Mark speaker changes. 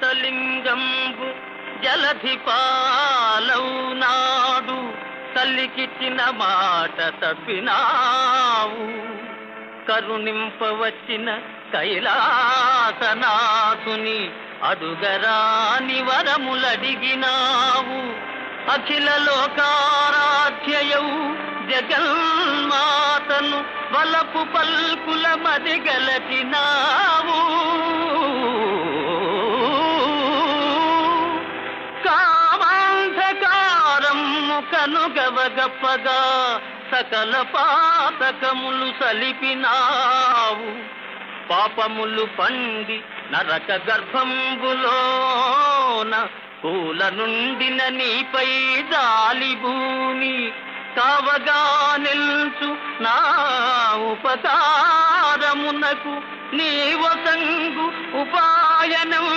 Speaker 1: వ్యాధి జలధిపాలౌనాడు తల్లికిచ్చిన మాట తప్పినావు. కరుణింపవచ్చిన కైలాసనాథుని అడుగరాని వరములడిగినావు. అఖిల లోకారాధ్యయవు జగన్మాతను వలపు పల్కుల మది గలచినా కనుగవగప్పగా సకల పాతకములు సలిపినావు. పాపములు పండి నరక గర్భంబులోన పూల నుండిన నీపై జాలి భూమి కావగా నిల్చు నా ఉపకారమునకు నీ సంగు ఉపాయనం